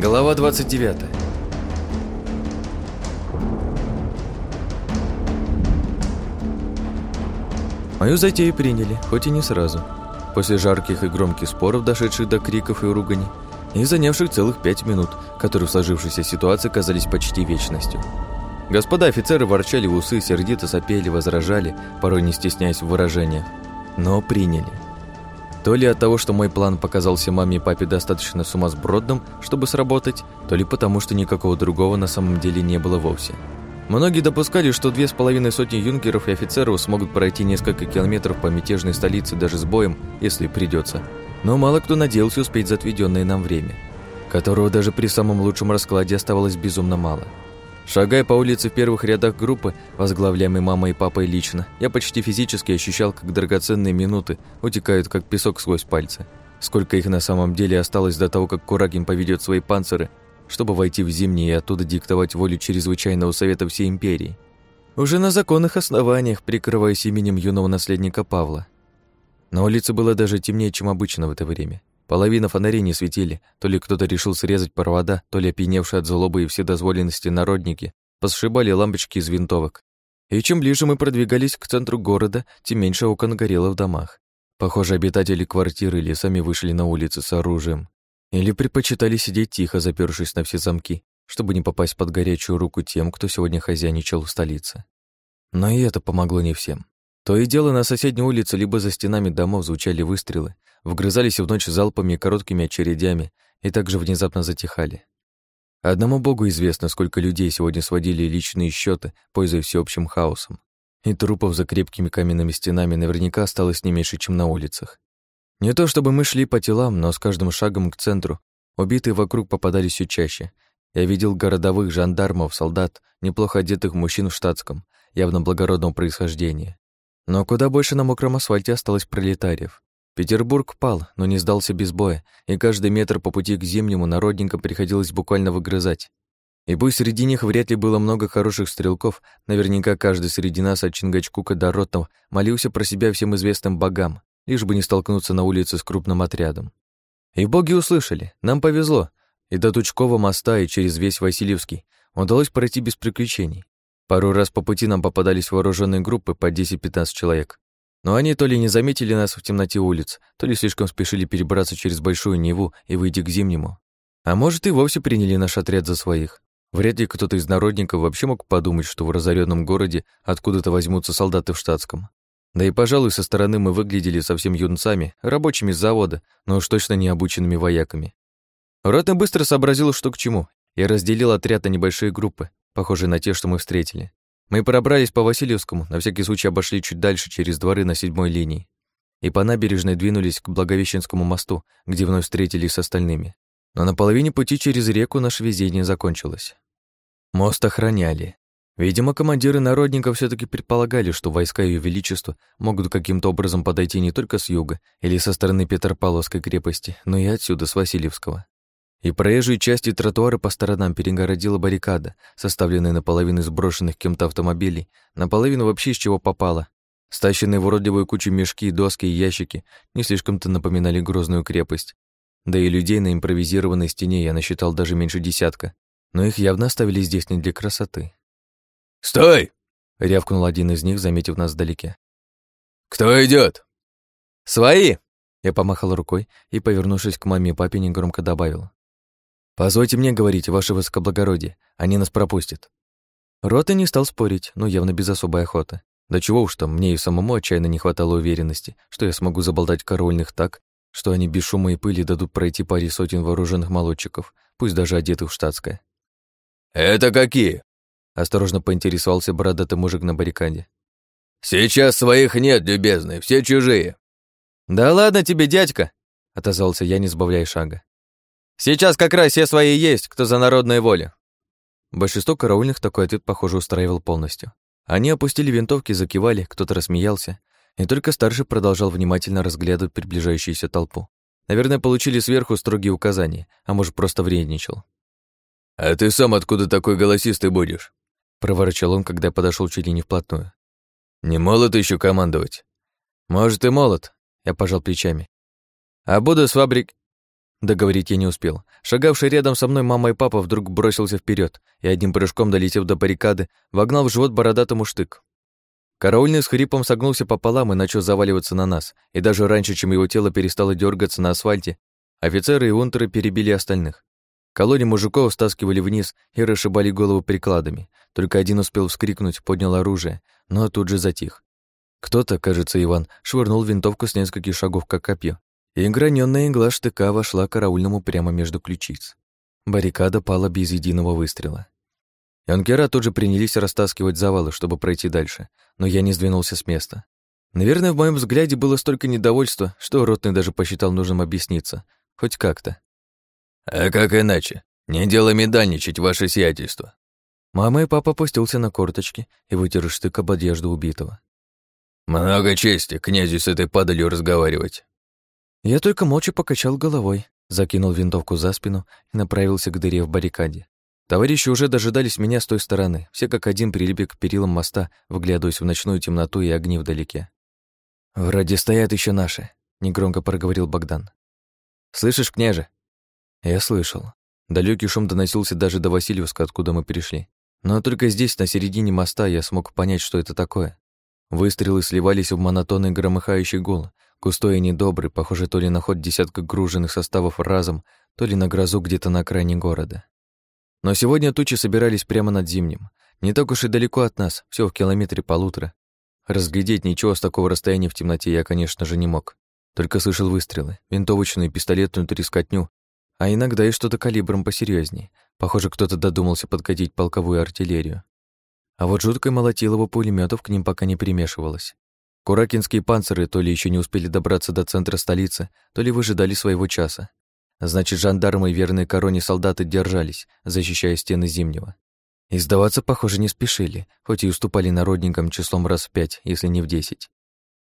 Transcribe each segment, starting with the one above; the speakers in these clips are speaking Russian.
Глава 29 Мою затею приняли, хоть и не сразу. После жарких и громких споров, дошедших до криков и ругани, и занявших целых пять минут, которые в сложившейся ситуации казались почти вечностью. Господа офицеры ворчали в усы, сердито сопели, возражали, порой не стесняясь в выражениях, но приняли. То ли от того, что мой план показался маме и папе достаточно сумасбродным, чтобы сработать, то ли потому, что никакого другого на самом деле не было вовсе. Многие допускали, что две с половиной сотни юнкеров и офицеров смогут пройти несколько километров по мятежной столице даже с боем, если придется. Но мало кто надеялся успеть за отведенное нам время, которого даже при самом лучшем раскладе оставалось безумно мало. Шагая по улице в первых рядах группы, возглавляемой мамой и папой лично, я почти физически ощущал, как драгоценные минуты утекают, как песок сквозь пальцы. Сколько их на самом деле осталось до того, как Курагин поведет свои панциры, чтобы войти в зимние и оттуда диктовать волю чрезвычайного совета всей империи. Уже на законных основаниях, прикрываясь именем юного наследника Павла. На улице было даже темнее, чем обычно в это время. Половина фонарей не светили, то ли кто-то решил срезать провода, то ли опьяневшие от злобы и вседозволенности народники посшибали лампочки из винтовок. И чем ближе мы продвигались к центру города, тем меньше окон горело в домах. Похоже, обитатели квартиры или сами вышли на улицы с оружием. Или предпочитали сидеть тихо, запершись на все замки, чтобы не попасть под горячую руку тем, кто сегодня хозяйничал в столице. Но и это помогло не всем. То и дело на соседней улице либо за стенами домов звучали выстрелы, вгрызались в ночь залпами и короткими очередями и также внезапно затихали. Одному богу известно, сколько людей сегодня сводили личные счеты, пользуясь всеобщим хаосом. И трупов за крепкими каменными стенами наверняка осталось не меньше, чем на улицах. Не то чтобы мы шли по телам, но с каждым шагом к центру убитые вокруг попадались все чаще. Я видел городовых, жандармов, солдат, неплохо одетых мужчин в штатском, явно благородного происхождения. Но куда больше на мокром асфальте осталось пролетариев. Петербург пал, но не сдался без боя, и каждый метр по пути к зимнему народникам приходилось буквально выгрызать. И пусть среди них вряд ли было много хороших стрелков, наверняка каждый среди нас от Чингачкука до Ротного молился про себя всем известным богам, лишь бы не столкнуться на улице с крупным отрядом. И боги услышали, нам повезло, и до Тучкова моста, и через весь Васильевский удалось пройти без приключений. Пару раз по пути нам попадались вооруженные группы по 10-15 человек. Но они то ли не заметили нас в темноте улиц, то ли слишком спешили перебраться через Большую Неву и выйти к Зимнему. А может, и вовсе приняли наш отряд за своих. Вряд ли кто-то из народников вообще мог подумать, что в разоренном городе откуда-то возьмутся солдаты в штатском. Да и, пожалуй, со стороны мы выглядели совсем юнцами, рабочими с завода, но уж точно не обученными вояками. Ротный быстро сообразил, что к чему, и разделил отряд на небольшие группы, похожие на те, что мы встретили. Мы пробрались по Васильевскому, на всякий случай обошли чуть дальше через дворы на седьмой линии и по набережной двинулись к Благовещенскому мосту, где вновь встретились с остальными. Но на половине пути через реку наше везение закончилось. Мост охраняли. Видимо, командиры народников все таки предполагали, что войска Ее Величества могут каким-то образом подойти не только с юга или со стороны Петропавловской крепости, но и отсюда, с Васильевского и проезжие части тротуара по сторонам перегородила баррикада, составленная наполовину из брошенных кем-то автомобилей, наполовину вообще из чего попало. Стащенные в уродливую кучу мешки, доски и ящики не слишком-то напоминали грозную крепость. Да и людей на импровизированной стене я насчитал даже меньше десятка, но их явно оставили здесь не для красоты. «Стой!» — рявкнул один из них, заметив нас вдалеке. «Кто идет? «Свои!» Я помахал рукой и, повернувшись к маме и папе, негромко добавил. «Позвольте мне говорить, ваше высокоблагородие, они нас пропустят». Рота не стал спорить, но явно без особой охоты. Да чего уж там, мне и самому отчаянно не хватало уверенности, что я смогу заболтать корольных так, что они без шума и пыли дадут пройти паре сотен вооруженных молодчиков, пусть даже одетых в штатское. «Это какие?» — осторожно поинтересовался бородатый мужик на баррикаде. «Сейчас своих нет, любезный, все чужие». «Да ладно тебе, дядька!» — отозвался я, не сбавляя шага. Сейчас как раз все свои есть, кто за народной волю. Большинство караульных такой ответ, похоже, устраивал полностью. Они опустили винтовки, закивали, кто-то рассмеялся, и только старший продолжал внимательно разглядывать приближающуюся толпу. Наверное, получили сверху строгие указания, а может, просто вредничал. «А ты сам откуда такой голосистый будешь?» проворчал он, когда подошел чуть ли не вплотную. «Не молод еще командовать?» «Может, и молод», — я пожал плечами. «А буду с фабрик...» Договорить я не успел. Шагавший рядом со мной мама и папа вдруг бросился вперед и одним прыжком, долетев до баррикады, вогнал в живот бородатому штык. Караульный с хрипом согнулся пополам и начал заваливаться на нас, и даже раньше, чем его тело перестало дергаться на асфальте, офицеры и унтеры перебили остальных. Колонии мужиков стаскивали вниз и расшибали голову прикладами. Только один успел вскрикнуть, поднял оружие, но тут же затих. Кто-то, кажется, Иван, швырнул винтовку с нескольких шагов, как копье, и гранённая игла штыка вошла караульному прямо между ключиц. Баррикада пала без единого выстрела. Юнкера тут же принялись растаскивать завалы, чтобы пройти дальше, но я не сдвинулся с места. Наверное, в моем взгляде было столько недовольства, что Ротный даже посчитал нужным объясниться. Хоть как-то. «А как иначе? Не дело медальничать, ваше сиятельство». Мама и папа опустился на корточки и вытер штык об одежду убитого. «Много чести князю с этой падалью разговаривать». Я только молча покачал головой, закинул винтовку за спину и направился к дыре в баррикаде. Товарищи уже дожидались меня с той стороны, все как один прилипли к перилам моста, вглядываясь в ночную темноту и огни вдалеке. «Вроде стоят еще наши», — негромко проговорил Богдан. «Слышишь, княже?» Я слышал. Далекий шум доносился даже до Васильевска, откуда мы перешли. Но только здесь, на середине моста, я смог понять, что это такое. Выстрелы сливались в монотонный громыхающий гул, густой и недобрый, похоже то ли на ход десятка груженных составов разом, то ли на грозу где-то на окраине города. Но сегодня тучи собирались прямо над зимним. Не так уж и далеко от нас, все в километре полутора. Разглядеть ничего с такого расстояния в темноте я, конечно же, не мог. Только слышал выстрелы, винтовочную и пистолетную трескотню, а иногда и что-то калибром посерьезнее. Похоже, кто-то додумался подкатить полковую артиллерию. А вот жуткое молотилово пулеметов к ним пока не примешивалось. Куракинские панциры то ли еще не успели добраться до центра столицы, то ли выжидали своего часа. Значит, жандармы и верные короне солдаты держались, защищая стены Зимнего. И сдаваться, похоже, не спешили, хоть и уступали народникам числом раз в пять, если не в десять.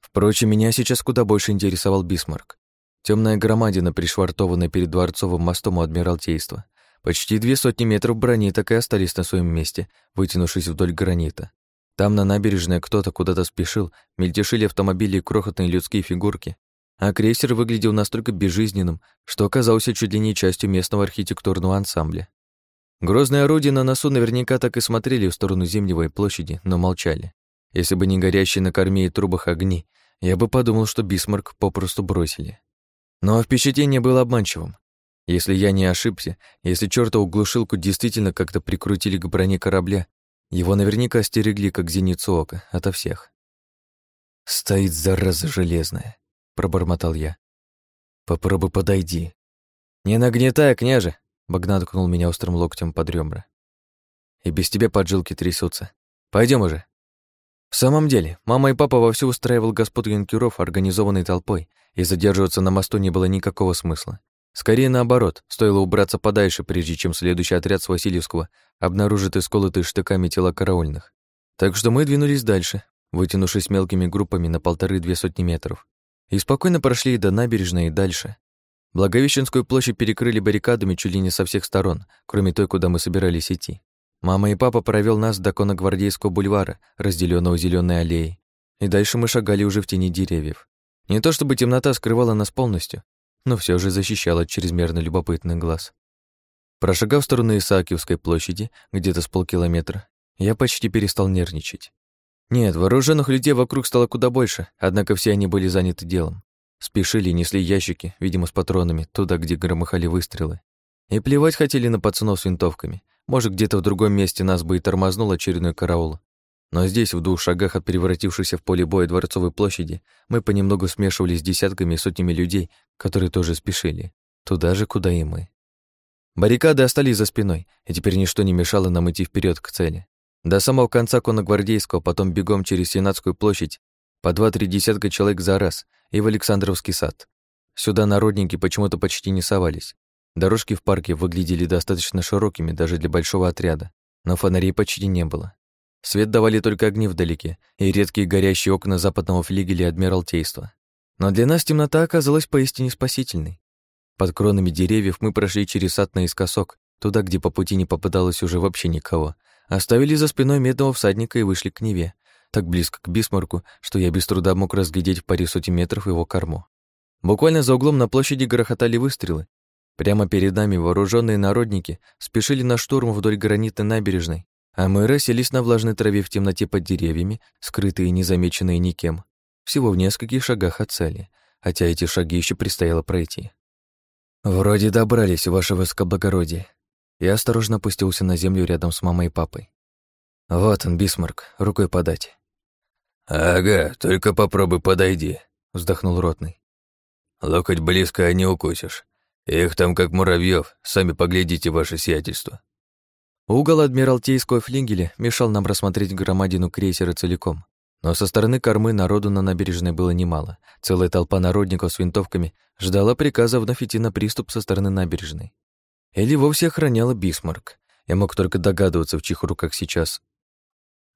Впрочем, меня сейчас куда больше интересовал Бисмарк. Темная громадина, пришвартованная перед Дворцовым мостом у Адмиралтейства. Почти две сотни метров брони так и остались на своем месте, вытянувшись вдоль гранита. Там на набережной кто-то куда-то спешил, мельтешили автомобили и крохотные людские фигурки, а крейсер выглядел настолько безжизненным, что оказался чуть ли не частью местного архитектурного ансамбля. Грозные орудия на носу наверняка так и смотрели в сторону Зимневой площади, но молчали. Если бы не горящие на корме и трубах огни, я бы подумал, что Бисмарк попросту бросили. Но впечатление было обманчивым. Если я не ошибся, если чертову глушилку действительно как-то прикрутили к броне корабля, его наверняка стерегли, как зеницу ока, ото всех. «Стоит зараза железная», пробормотал я. Попробуй подойди. Не нагнетай, княже, Богдан ткнул меня острым локтем под ребра. И без тебя поджилки трясутся. Пойдем уже. В самом деле, мама и папа вовсю устраивал господ юнкеров организованной толпой, и задерживаться на мосту не было никакого смысла. Скорее наоборот, стоило убраться подальше, прежде чем следующий отряд с Васильевского обнаружит исколотые штыками тела караульных. Так что мы двинулись дальше, вытянувшись мелкими группами на полторы-две сотни метров и спокойно прошли до набережной и дальше. Благовещенскую площадь перекрыли баррикадами чуть ли не со всех сторон, кроме той, куда мы собирались идти. Мама и папа провел нас до конногвардейского бульвара, разделенного зеленой аллеей, и дальше мы шагали уже в тени деревьев. Не то чтобы темнота скрывала нас полностью, но все же защищала от чрезмерно любопытных глаз. Прошагав в сторону Исаакиевской площади, где-то с полкилометра, я почти перестал нервничать. Нет, вооруженных людей вокруг стало куда больше, однако все они были заняты делом. Спешили, несли ящики, видимо, с патронами, туда, где громыхали выстрелы. И плевать хотели на пацанов с винтовками. Может, где-то в другом месте нас бы и тормознул очередной караул. Но здесь, в двух шагах от превратившейся в поле боя Дворцовой площади, мы понемногу смешивались с десятками и сотнями людей, которые тоже спешили. Туда же, куда и мы. Баррикады остались за спиной, и теперь ничто не мешало нам идти вперед к цели. До самого конца Конногвардейского, потом бегом через Сенатскую площадь, по два-три десятка человек за раз, и в Александровский сад. Сюда народники почему-то почти не совались. Дорожки в парке выглядели достаточно широкими даже для большого отряда, но фонарей почти не было. Свет давали только огни вдалеке и редкие горящие окна западного флигеля Адмиралтейства. Но для нас темнота оказалась поистине спасительной. Под кронами деревьев мы прошли через сад наискосок, туда, где по пути не попадалось уже вообще никого, Оставили за спиной медного всадника и вышли к Неве, так близко к Бисмарку, что я без труда мог разглядеть в паре сотен метров его корму. Буквально за углом на площади грохотали выстрелы, Прямо перед нами вооруженные народники спешили на штурм вдоль гранитной набережной, а мы расселись на влажной траве в темноте под деревьями, скрытые и незамеченные никем, всего в нескольких шагах от цели, хотя эти шаги еще предстояло пройти. «Вроде добрались, ваше высокоблагородие». Я осторожно опустился на землю рядом с мамой и папой. «Вот он, Бисмарк, рукой подать». «Ага, только попробуй подойди», — вздохнул ротный. «Локоть близко, а не укусишь. Их там как муравьев, сами поглядите, ваше сиятельство. Угол адмиралтейского флигеля мешал нам рассмотреть громадину крейсера целиком. Но со стороны кормы народу на набережной было немало. Целая толпа народников с винтовками ждала приказа вновь идти на приступ со стороны набережной. Или вовсе охраняла Бисмарк. Я мог только догадываться, в чьих руках сейчас.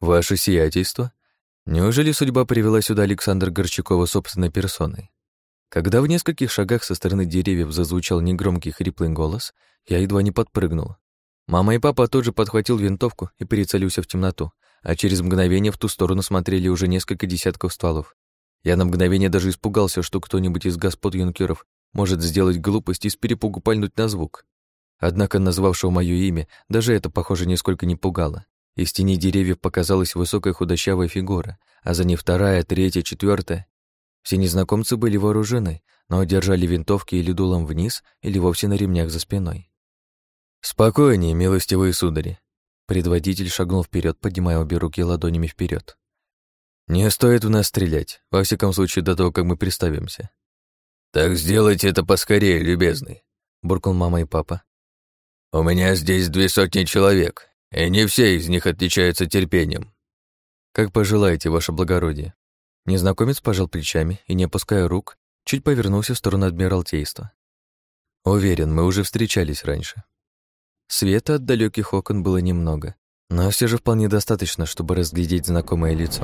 «Ваше сиятельство? Неужели судьба привела сюда Александра Горчакова собственной персоной?» Когда в нескольких шагах со стороны деревьев зазвучал негромкий хриплый голос, я едва не подпрыгнул. Мама и папа тоже подхватил винтовку и перецелился в темноту, а через мгновение в ту сторону смотрели уже несколько десятков стволов. Я на мгновение даже испугался, что кто-нибудь из господ юнкеров может сделать глупость и с перепугу пальнуть на звук. Однако, назвавшего мое имя, даже это, похоже, нисколько не пугало. Из тени деревьев показалась высокая худощавая фигура, а за ней вторая, третья, четвертая. Все незнакомцы были вооружены, но держали винтовки или дулом вниз, или вовсе на ремнях за спиной. «Спокойнее, милостивые судари!» Предводитель шагнул вперед, поднимая обе руки ладонями вперед. «Не стоит в нас стрелять, во всяком случае до того, как мы приставимся». «Так сделайте это поскорее, любезный», — буркнул мама и папа. «У меня здесь две сотни человек, и не все из них отличаются терпением». «Как пожелаете, ваше благородие», Незнакомец пожал плечами и, не опуская рук, чуть повернулся в сторону Адмиралтейства. Уверен, мы уже встречались раньше. Света от далеких окон было немного, но все же вполне достаточно, чтобы разглядеть знакомое лицо.